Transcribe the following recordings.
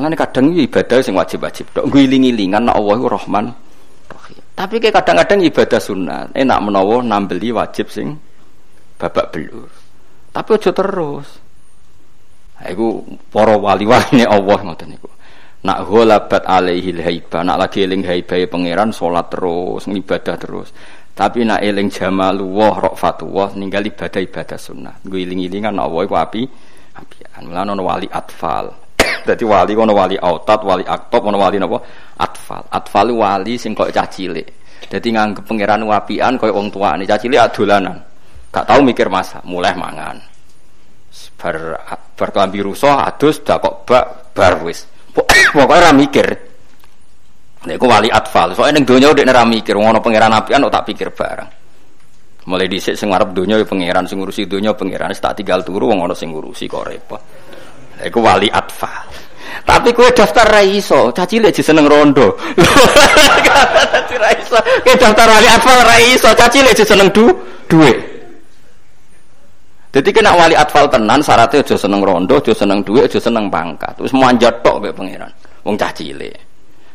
Mulane kadang ibadah sing wajib-wajib tok ngiling-ilingan nek Allah iku Rahman Rahim. Tapi kadang-kadang ibadah sunat, enak menawa nambeli wajib sing babak belur. Tapi aja terus. Iku para wali-waline Allah ngoten niku. Nak ghalabat alaihi haiba, nak lagi eling haibahe pangeran salat terus, ngibadah terus. Tapi nak eling jamalullah rafatullah ninggal ibadah ibadah sunnah. Gue iling-ilingan Allah iku api apian. Ana wali atfal. Dadi wali ana wali autat, wali aktop, ana wali napa? Atfal. Atfal wali sing kok cah. Dadi nganggep pangeran wapian koyo wong tuane. Cah cilik adolanan. Gak tau mikir masa, mulai mangan. Bar bar kelambi rusuh adus dak kok bak bar wis. Pokoknya ora mikir. Nek ku wali atfal, soalnya ning donya udah ora mikir, ngono pangeran apian tak pikir bareng. Mulai dhisik sing ngarep donya ya pangeran, sing ngurusi donya pangeran, tak tinggal turu wong ana sing ngurusi kok repot. Iku wali atfal. Tapi kue daftar raiso, caci lek seneng rondo. Dadi raiso, kue daftar wali atfal raiso, caci lek seneng du duit. Jadi kena wali atfal tenan syaratnya aja seneng rondo, aja seneng duit, aja seneng pangkat. Terus manjat tok mbek pangeran. Wong cah cilik.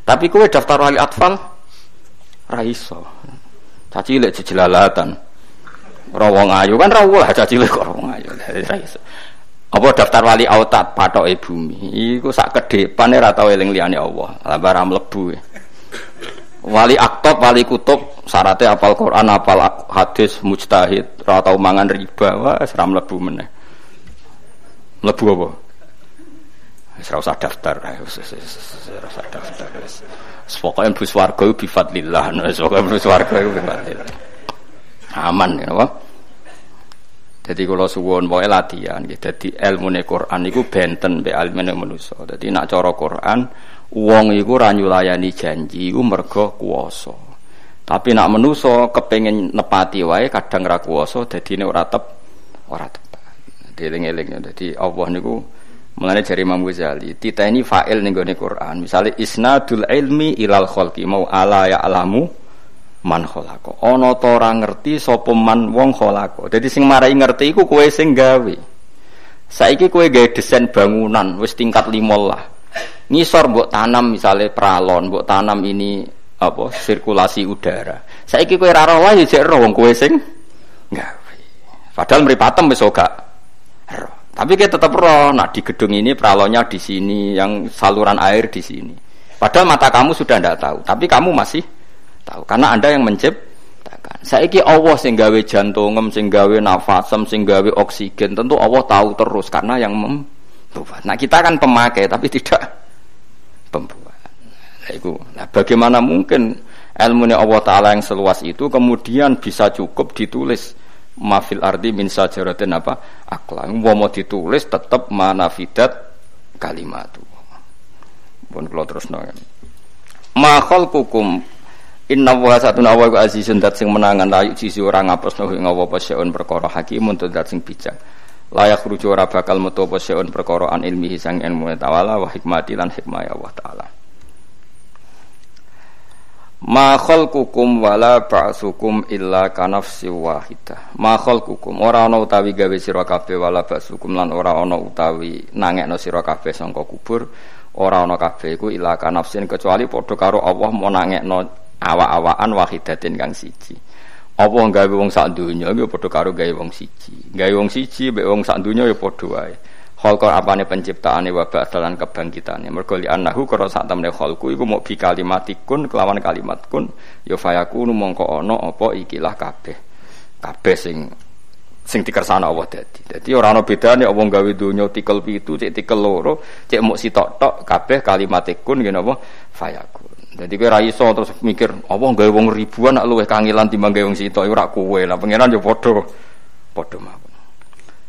Tapi kue daftar wali atfal raiso. Caci lek jejelalatan. Rawong ayu kan rawuh lah caci lek rawong ayu. Raiso. Apa daftar wali autat patoke bumi. Iku sak ke depan ora tau eling liyane Allah. Lah bara mlebu. Wali aktop, wali kutub, syaratnya apal Quran, apal hadis, mujtahid, ora tau mangan riba, wah seram mlebu meneh. Mlebu apa? Ora usah daftar, ora usah daftar. Pokoke bus warga iku bi fadlillah, wis pokoke fadlillah. Aman ya, apa? Jadi kalau suwon pokoke latihan gitu. Jadi ilmu Quran itu benten be ilmune manusia. Jadi nak cara Quran wong iku ora nyulayani janji iku mergo kuwasa. Tapi nak manusa kepengin nepati wae kadang ra kuwasa dadine ora tep ora tepat. Dieling-eling dadi Allah niku Mulane jari Imam Ghazali, tita ini fa'il ning gone Quran. Misalnya isnadul ilmi ilal khalqi mau ala ya alamu man khalaqa. Ana ta ora ngerti sapa man wong khalaqa. Dadi sing marai ngerti iku kowe sing gawe. Saiki kowe gawe desain bangunan wis tingkat limol lah. Ngisor mbok tanam misalnya pralon, mbok tanam ini apa sirkulasi udara. Saiki kowe ora roh wae jek roh wong kowe sing gawe. Padahal mripatem wis gak roh. Tapi kita tetap roh, nah di gedung ini pralonnya di sini, yang saluran air di sini. Padahal mata kamu sudah tidak tahu, tapi kamu masih tahu karena anda yang menciptakan. Saiki Allah sing gawe jantungem, sing gawe nafasem, sing gawe oksigen, tentu Allah tahu terus karena yang membuat. Nah kita kan pemakai tapi tidak pembuat. Nah, itu. Nah, bagaimana mungkin ilmu Allah Taala yang seluas itu kemudian bisa cukup ditulis mafil arti min sajaratin apa? Akla mau ditulis tetap manafidat kalimat pun kalau terus nol mahal kukum Inna wa satu nawa ku azizun dat sing menangan layu sisi orang ngapus nuh ngawa apa seun perkara untuk dat sing bijak. Layak rujuk ora bakal metu apa seun perkara an ilmihi sang ilmu tawala wa hikmati lan hikmah Allah taala Ma khalqukum wala ba'sukum illa kanafsi wahidah. Ma khalqukum ora ana utawi gawe sira kabeh wala ba'sukum lan ora ana utawi nangekno sira kabeh sangka kubur, ora ana kabeh iku illa kanafsin kecuali padha karo Allah mau nangekno awak-awakan wahidatin kang siji. Apa gawe wong sak donya iku padha karo gawe wong siji. Gawe wong siji mek wong sak donya ya padha wae. Kholqor apane penciptaane wa ba'dalan kebangkitane. Mergo li annahu karo sak temne kholku iku mau bi kalimatikun kelawan kalimat kun ya fayakunu mongko ana apa ikilah kabeh. Kabeh sing sing dikersana Allah dadi. Dadi ora ana bedane apa gawe donya tikel pitu, cek tikel loro, cek muk sitok tok kabeh kalimatikun ngene apa fayakun. Jadi kowe ra iso terus mikir, apa gawe wong ribuan nak luweh kangilan timbang gawe wong sitok ora kowe. Lah pangeran yo padha padha mawon.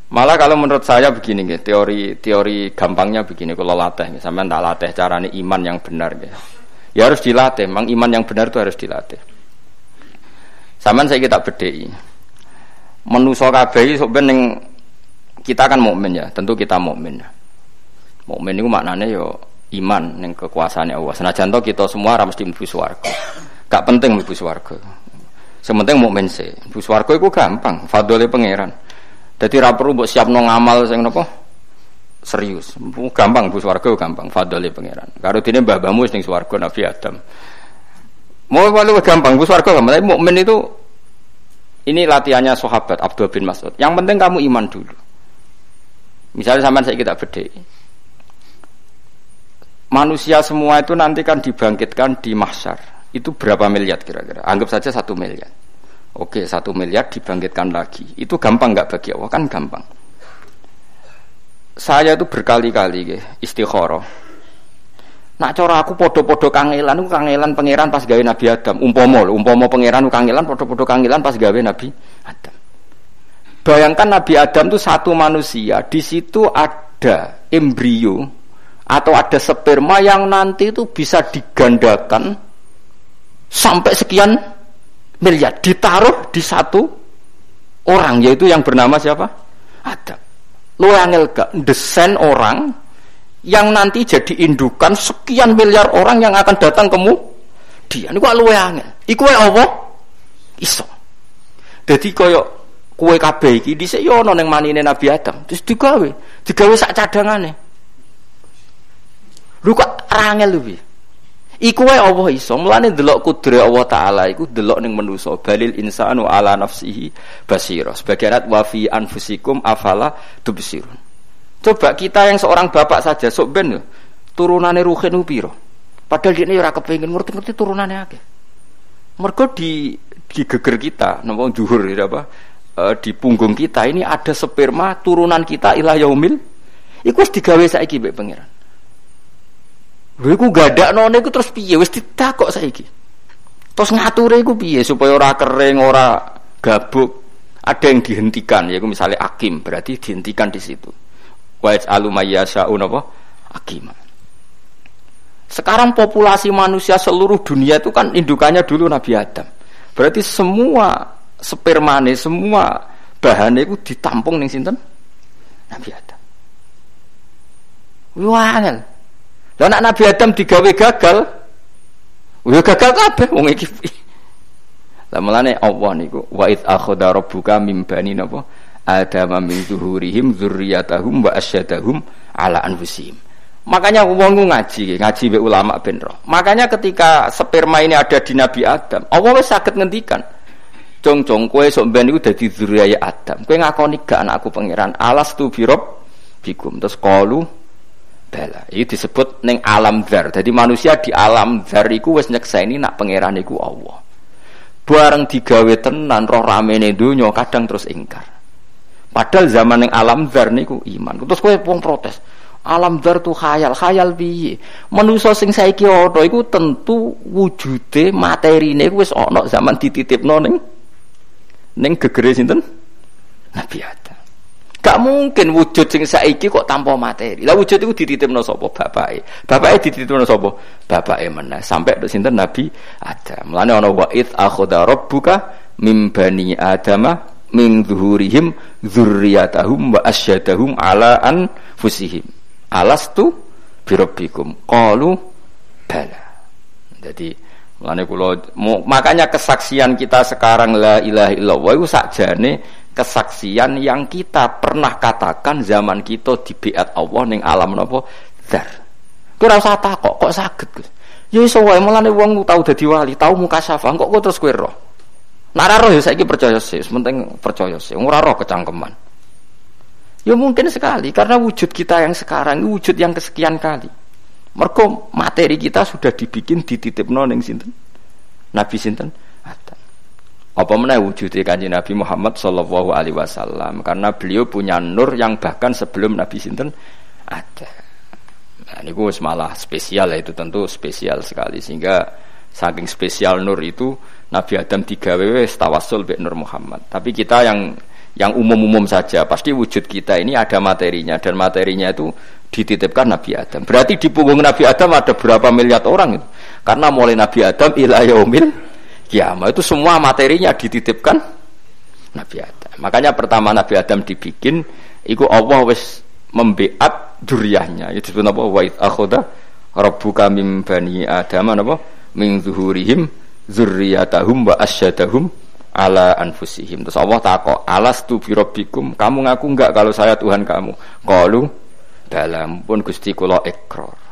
Malah kalau menurut saya begini, gitu, teori teori gampangnya begini, kalau latih, misalnya tak latih caranya iman yang benar, gitu. ya harus dilatih. Memang iman yang benar itu harus dilatih. Sama saya kita bedai. Menuso kabeh sebenarnya kita kan mukmin ya, tentu kita mukmin. Mukmin itu maknanya yo iman yang kekuasaan Allah. Senajan to kita semua harus mesti mlebu swarga. Gak penting mlebu swarga. Sementing mukmin sih. Mlebu swarga itu gampang, fadhole pangeran. Jadi ra perlu mbok siapno ngamal sing napa? Serius. Gampang Bu swarga gampang fadhole pangeran. Karo dene mbah-mbahmu ning swarga Nabi Adam. Mau paling gampang Bu swarga gampang. Tapi mukmin itu ini latihannya sahabat Abdul bin Mas'ud. Yang penting kamu iman dulu. Misalnya sama saya kita beda. Manusia semua itu nanti kan dibangkitkan di mahsyar. Itu berapa miliar kira-kira? Anggap saja satu miliar. Oke, satu miliar dibangkitkan lagi. Itu gampang nggak bagi Allah? Kan gampang. Saya itu berkali-kali istikharah. Nak cara aku podo-podo kangelan, aku kangelan pangeran pas gawe Nabi Adam. Umpomo, umpomo pangeran kangelan, podo-podo kangelan pas gawe Nabi Adam. Bayangkan Nabi Adam itu satu manusia, di situ ada embrio atau ada sperma yang nanti itu bisa digandakan sampai sekian miliar, ditaruh di satu orang, yaitu yang bernama siapa? Adam. Lu desain orang yang nanti jadi indukan sekian miliar orang yang akan datang kemu dia ini kok luwe angel? Iku apa? Iso. Jadi koyo kue kabeh iki dhisik yo ana ning manine Nabi Adam. Terus digawe digawe sak cadangane. Lu kok rangel lu Iku wae Allah iso. Mulane delok kudrat Allah taala iku delok ning manusa. Balil insanu ala nafsihi basira. Sebagai ayat wa fi anfusikum afala tubsirun. Coba kita yang seorang bapak saja sok ben turunane ruhin piro. Padahal dia ini ora kepengin ngerti-ngerti turunannya akeh. Mergo di di geger kita, napa juhur ya apa? E, di punggung kita ini ada sperma turunan kita ilah yaumil. Iku wis digawe saiki mbek pangeran. Lha iku gadakno niku terus piye? Wis ditakok saiki. Terus ngature iku piye supaya ora kering, ora gabuk. Ada yang dihentikan, yaitu misalnya akim, berarti dihentikan di situ. Wa yaj'alu mayyasha'un apa akima. Sekarang populasi manusia seluruh dunia itu kan indukannya dulu Nabi Adam. Berarti semua spermane semua bahannya itu ditampung nih sinten? Nabi Adam. Wah lah anak Nabi Adam digawe gagal Wah gagal kabeh wong iki. Lah mulane Allah niku wa id akhadha rabbuka mim bani napa adama min zuhurihim dzurriyyatahum wa asyadahum ala anfusihim. Makanya wong ngaji, ngaji be ulama ben. Makanya ketika sperma ini ada di Nabi Adam, Allah wis saged ngendikan. Cong-cong kowe sok ben iku dadi dzurriyyah Adam. Kowe ngakoni gak anakku pangeran. Alas tu birob bikum. Terus qalu bala. Ini disebut ning alam dzar. Jadi manusia di alam dzar iku wis nyekseni nak pangeran iku Allah. Bareng digawe tenan roh ramene donya kadang terus ingkar. Padahal zaman yang alam zar niku iman. Terus kowe wong protes. Alam zar tuh khayal, khayal piye? Manusa sing saiki ana iku tentu wujude materine wis ana zaman dititipno ning ning gegere sinten? Nabi Adam. Gak mungkin wujud sing saiki kok tanpa materi. Lah wujud iku dititipno sapa? Bapake. Bapake dititipno sapa? Bapake meneh sampai sinten Nabi Adam. Mulane ana wa id akhadha rabbuka mim bani adama min zuhurihim dzurriyyatahum wa asyadahum ala anfusihim alastu birabbikum qalu bala jadi Mulane kula makanya kesaksian kita sekarang la ilaha illallah itu sakjane kesaksian yang kita pernah katakan zaman kita di biat Allah ning alam napa dar. Kira usah takok kok saged Gus. Ya iso wae mulane wong tau dadi wali, tau muka syafa, kok kok terus kowe roh. Nara roh ya saya percaya sih, penting percaya sih. Ora roh kecangkeman. Ya mungkin sekali karena wujud kita yang sekarang wujud yang kesekian kali. Mergo materi kita sudah dibikin dititip noning sinten. Nabi sinten Adam. Apa mana wujudnya kanji Nabi Muhammad Shallallahu Alaihi Wasallam karena beliau punya nur yang bahkan sebelum Nabi sinten ada. Nah, ini gue malah spesial ya itu tentu spesial sekali sehingga saking spesial nur itu Nabi Adam tiga wes tawasul be Nur Muhammad. Tapi kita yang yang umum-umum saja pasti wujud kita ini ada materinya dan materinya itu dititipkan Nabi Adam. Berarti di punggung Nabi Adam ada berapa miliar orang itu? Karena mulai Nabi Adam ila yaumil kiamat itu semua materinya dititipkan Nabi Adam. Makanya pertama Nabi Adam dibikin itu Allah wes membeat duriahnya. Itu disebut apa? Wa akhoda rabbuka mim bani Adam apa? Min zuhurihim zurriyatahum wa asyadahum ala anfusihim. Terus Allah takok, "Alastu bi Kamu ngaku enggak kalau saya Tuhan kamu?" Qalu dalam pun Gusti kula ikrar.